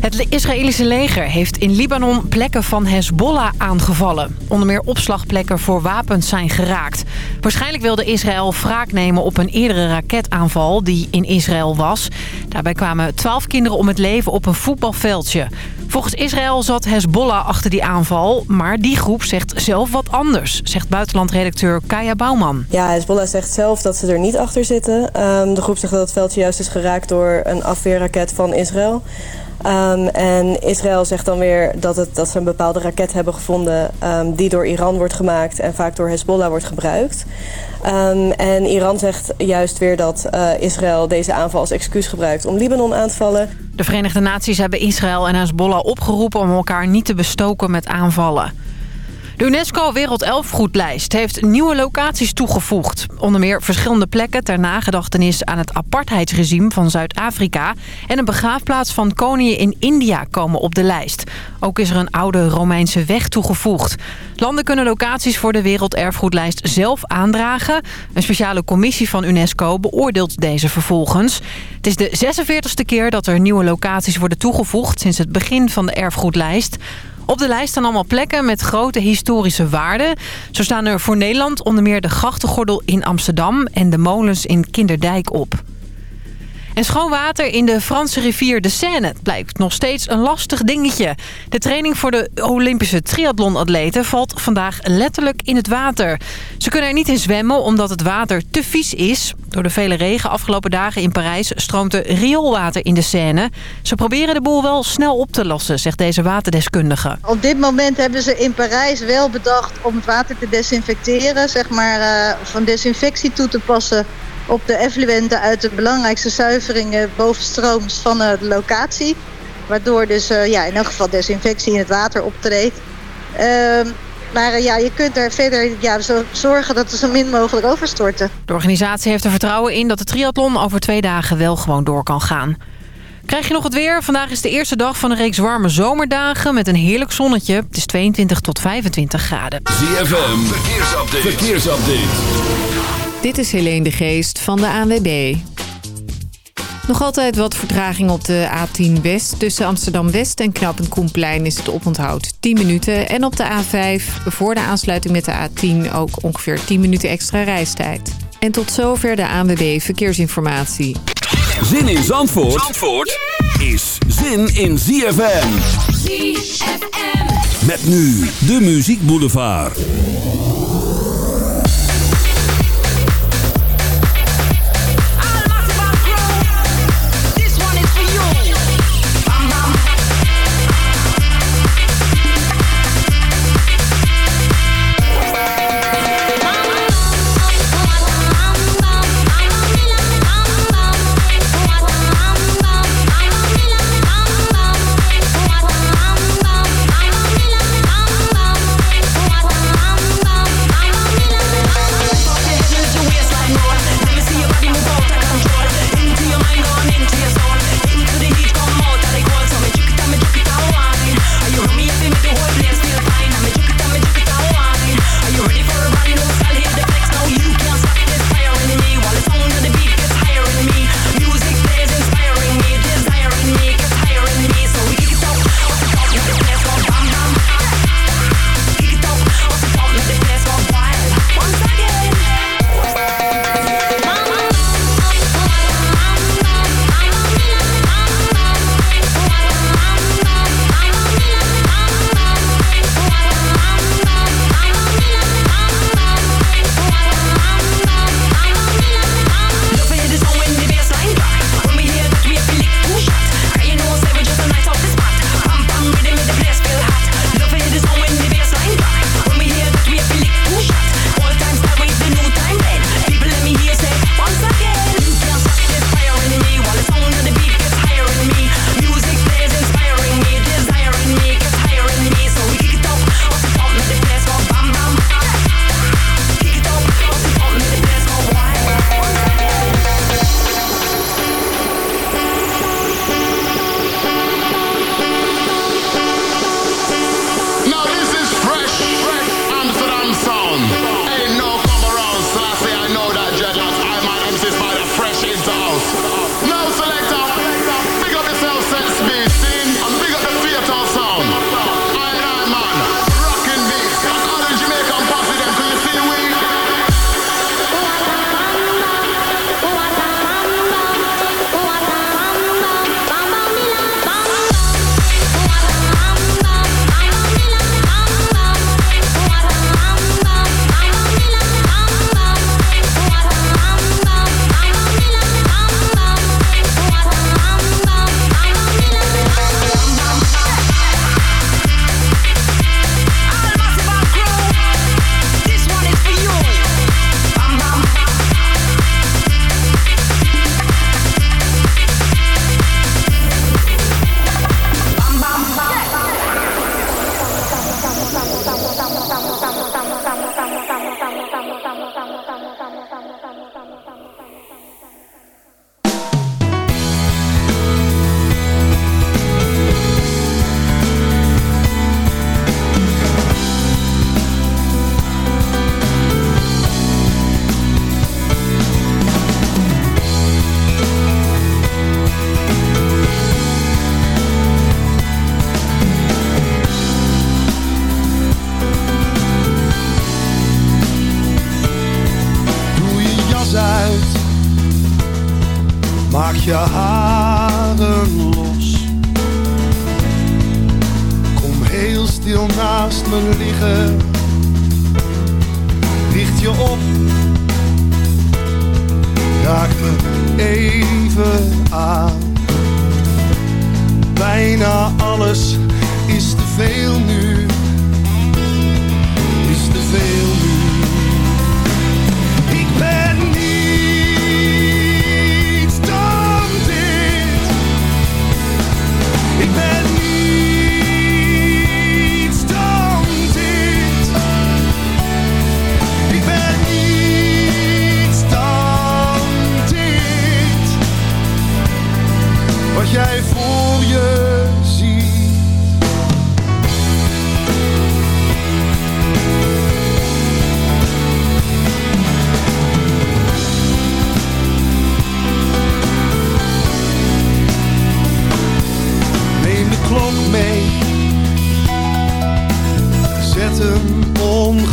Het Israëlische leger heeft in Libanon plekken van Hezbollah aangevallen. Onder meer opslagplekken voor wapens zijn geraakt. Waarschijnlijk wilde Israël wraak nemen op een eerdere raketaanval die in Israël was. Daarbij kwamen twaalf kinderen om het leven op een voetbalveldje. Volgens Israël zat Hezbollah achter die aanval, maar die groep zegt zelf wat anders, zegt buitenlandredacteur Kaya Bouwman. Ja, Hezbollah zegt zelf dat ze er niet achter zitten. Ehm, de groep zegt dat het veldje juist is geraakt door een afweerraket van Israël. Um, en Israël zegt dan weer dat, het, dat ze een bepaalde raket hebben gevonden... Um, die door Iran wordt gemaakt en vaak door Hezbollah wordt gebruikt. Um, en Iran zegt juist weer dat uh, Israël deze aanval als excuus gebruikt om Libanon aan te vallen. De Verenigde Naties hebben Israël en Hezbollah opgeroepen om elkaar niet te bestoken met aanvallen. De UNESCO Wereldelfgoedlijst heeft nieuwe locaties toegevoegd. Onder meer verschillende plekken ter nagedachtenis aan het apartheidsregime van Zuid-Afrika... en een begraafplaats van koningen in India komen op de lijst. Ook is er een oude Romeinse weg toegevoegd. Landen kunnen locaties voor de Werelderfgoedlijst zelf aandragen. Een speciale commissie van UNESCO beoordeelt deze vervolgens. Het is de 46e keer dat er nieuwe locaties worden toegevoegd... sinds het begin van de erfgoedlijst. Op de lijst staan allemaal plekken met grote historische waarden. Zo staan er voor Nederland onder meer de grachtengordel in Amsterdam... en de molens in Kinderdijk op. En schoon water in de Franse rivier de Seine blijkt nog steeds een lastig dingetje. De training voor de Olympische triathlonatleten valt vandaag letterlijk in het water. Ze kunnen er niet in zwemmen omdat het water te vies is. Door de vele regen afgelopen dagen in Parijs stroomt er rioolwater in de Seine. Ze proberen de boel wel snel op te lossen, zegt deze waterdeskundige. Op dit moment hebben ze in Parijs wel bedacht om het water te desinfecteren. Zeg maar uh, van desinfectie toe te passen op de effluenten uit de belangrijkste zuiveringen bovenstrooms van de locatie. Waardoor dus uh, ja, in elk geval desinfectie in het water optreedt. Uh, maar uh, ja, je kunt er verder ja, zo zorgen dat er zo min mogelijk overstorten. De organisatie heeft er vertrouwen in dat de triathlon over twee dagen wel gewoon door kan gaan. Krijg je nog het weer? Vandaag is de eerste dag van een reeks warme zomerdagen met een heerlijk zonnetje. Het is 22 tot 25 graden. ZFM, verkeersupdate. verkeersupdate. Dit is Helene de Geest van de ANWB. Nog altijd wat vertraging op de A10 West. Tussen Amsterdam-West en Knappend Koenplein is het oponthoud 10 minuten. En op de A5 voor de aansluiting met de A10 ook ongeveer 10 minuten extra reistijd. En tot zover de ANWB Verkeersinformatie. Zin in Zandvoort, Zandvoort is zin in ZFM. ZFM. Met nu de Muziek Boulevard.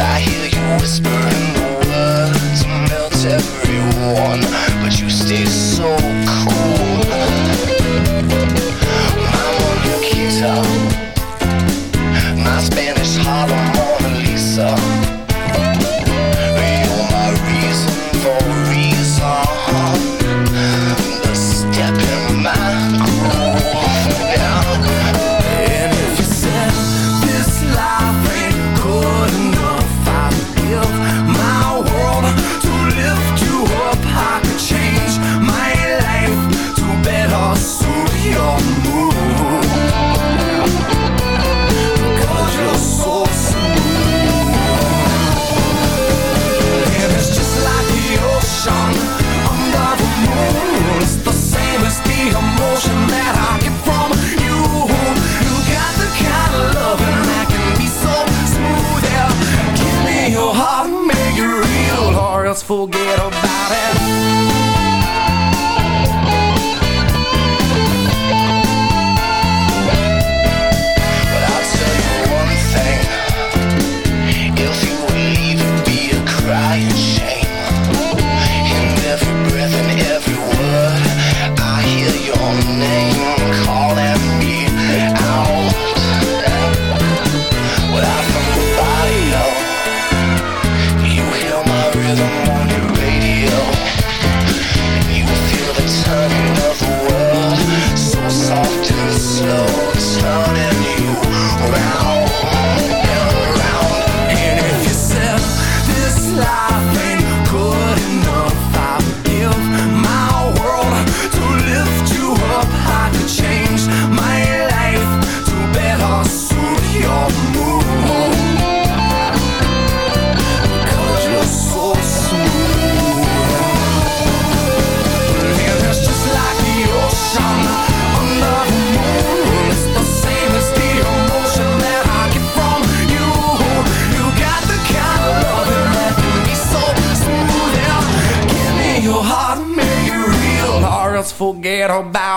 I hear you whisper the words melt everyone But you stay so cool.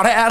how to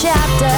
Chapter,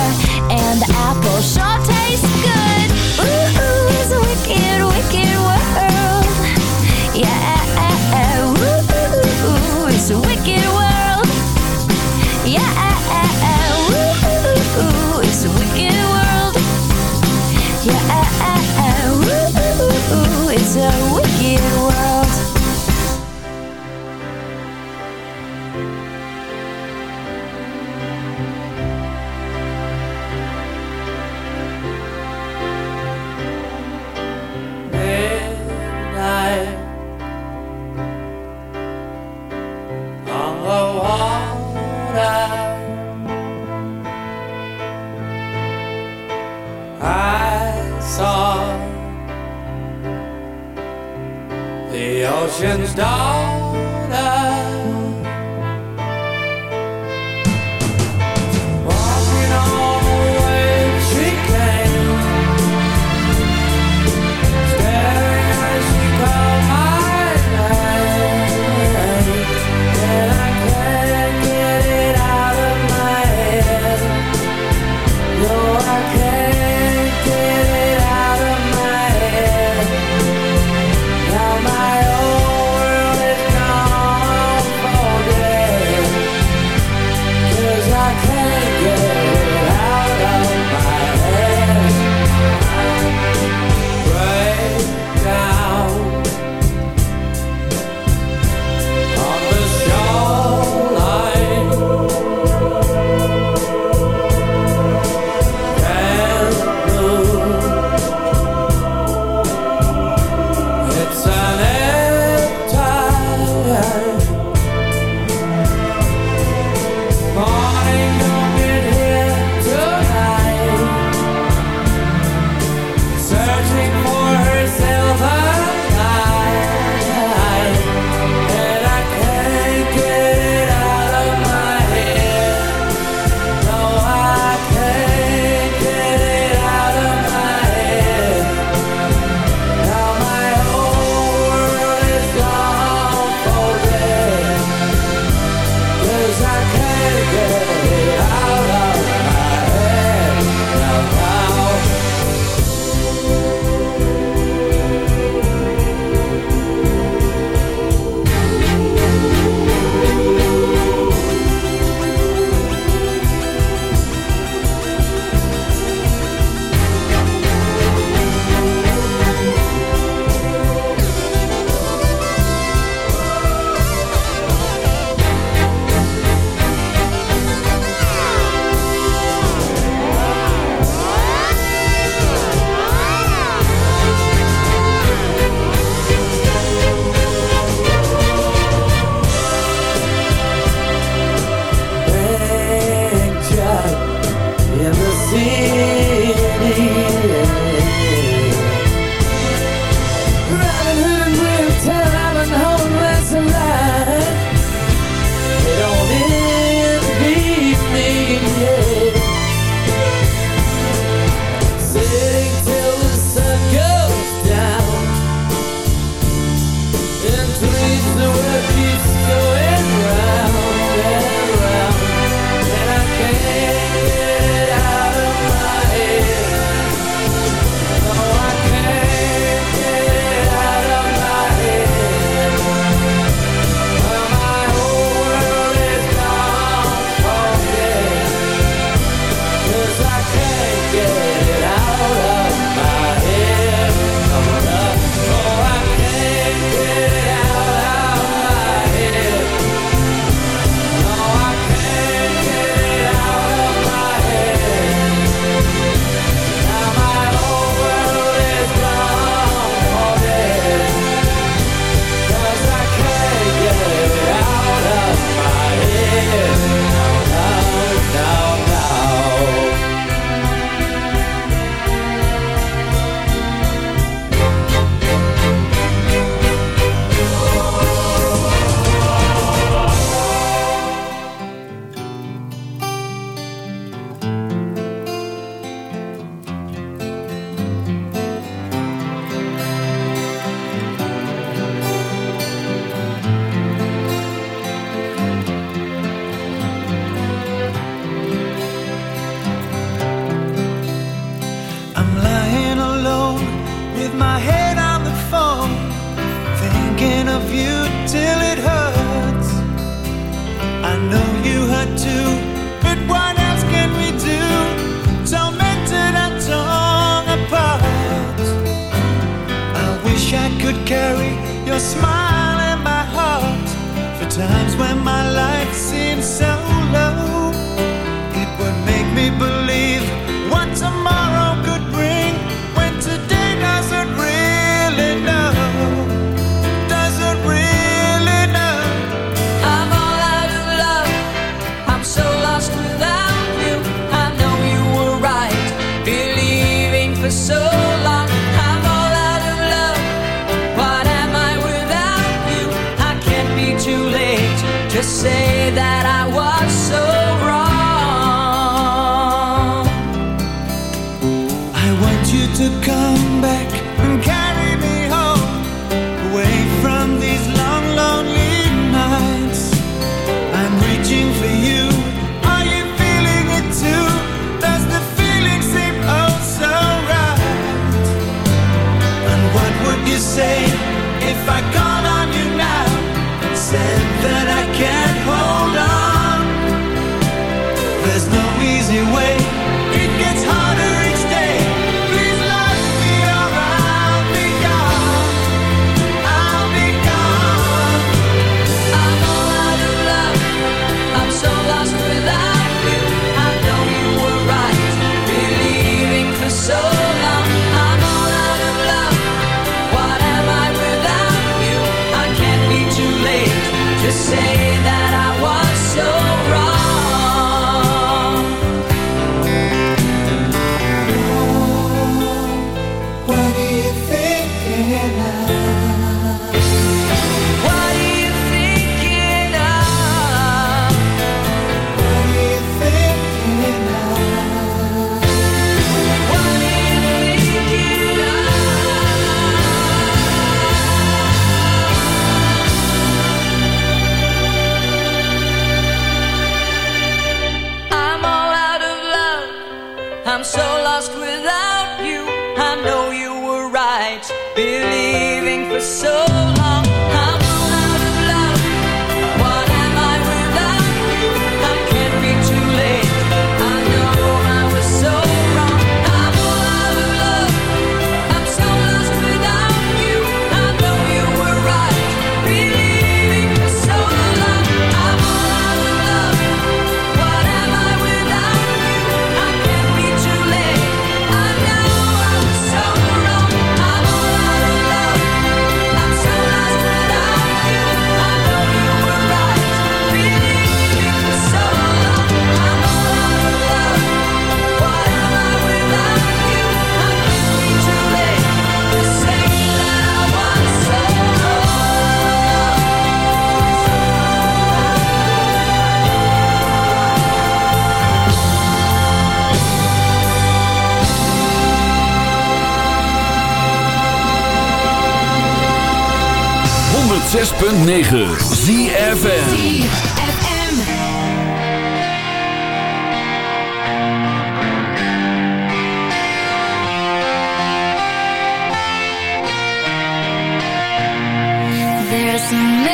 so 106.9 ZFN There's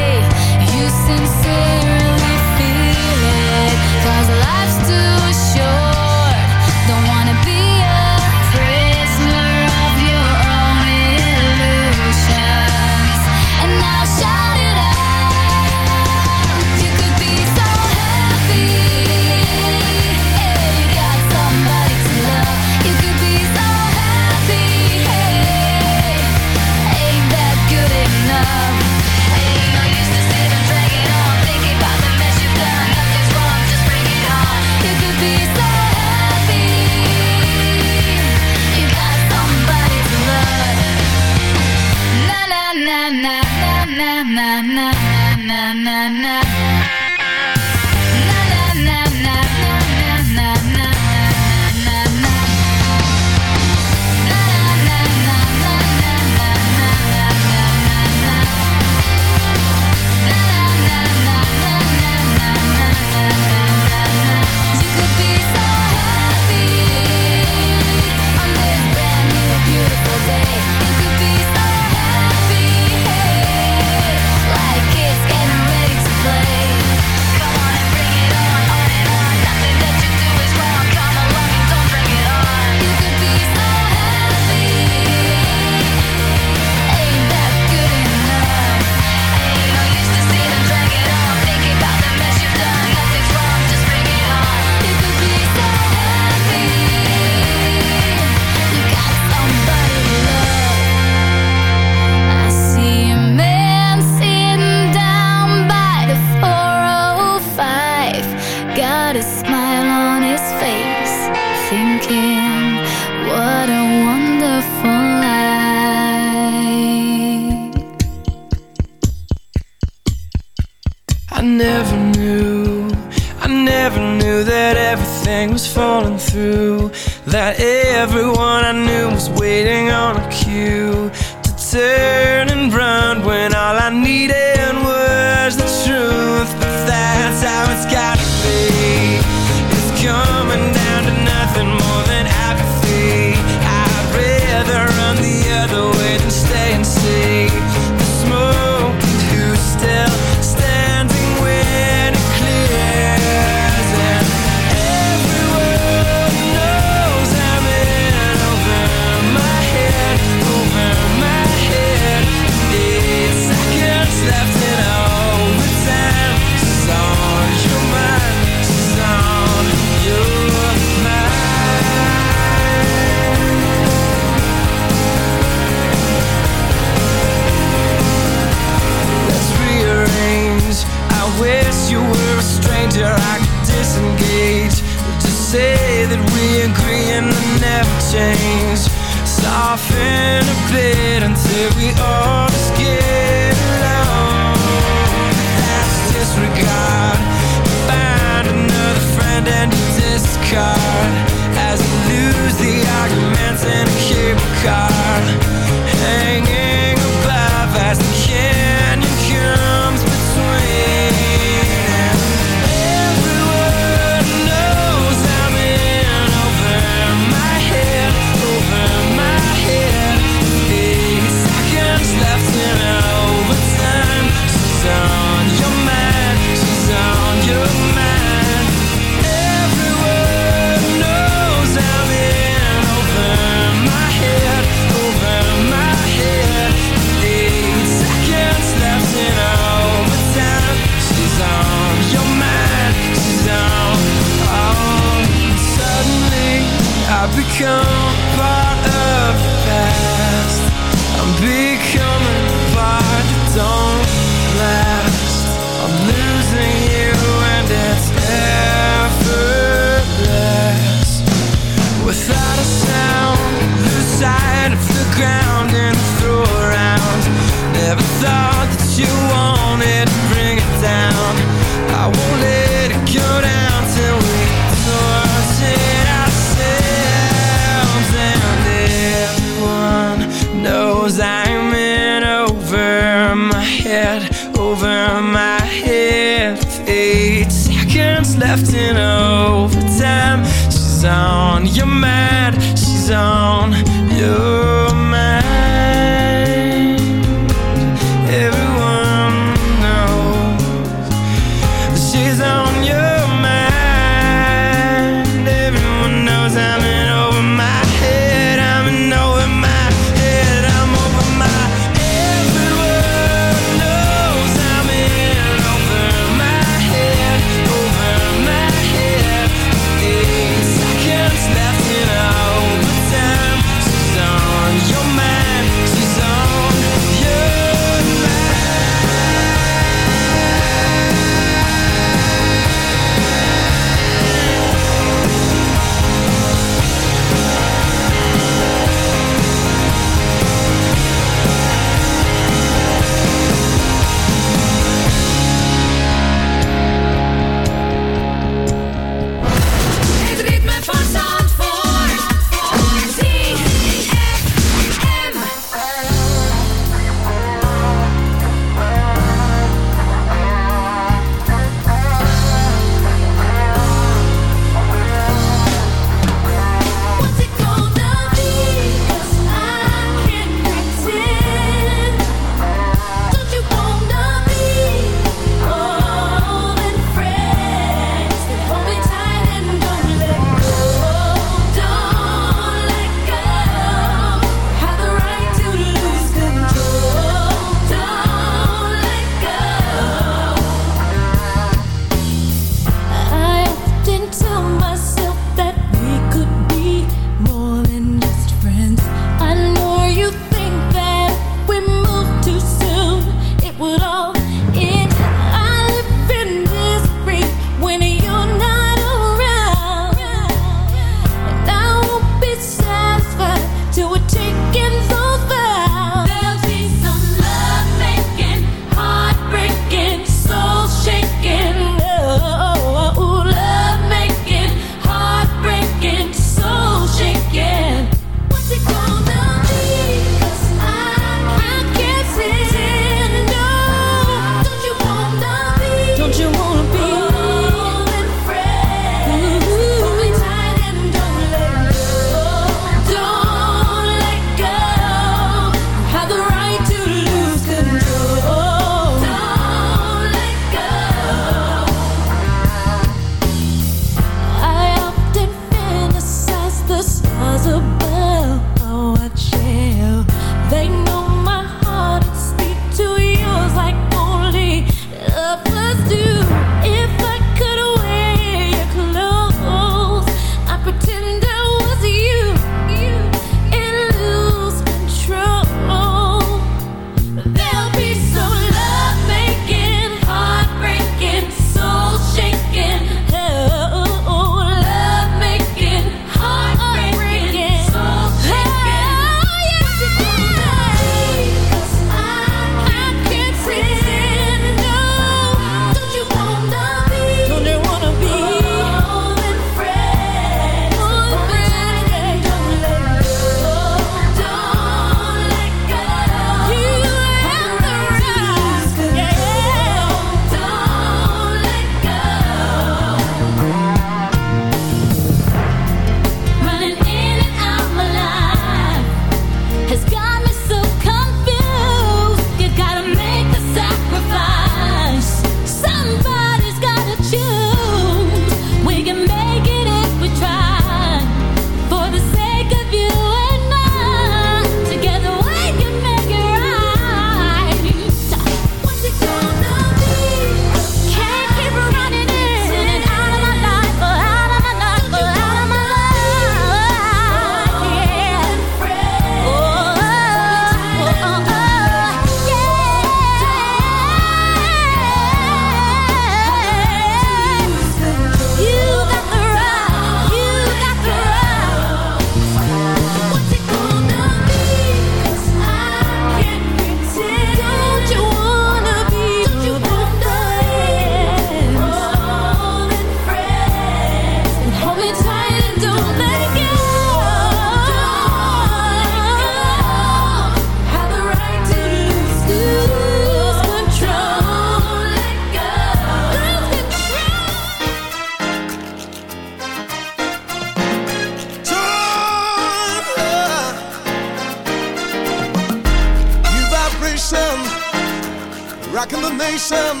rocking the nation.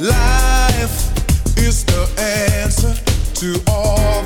Life is the answer to all.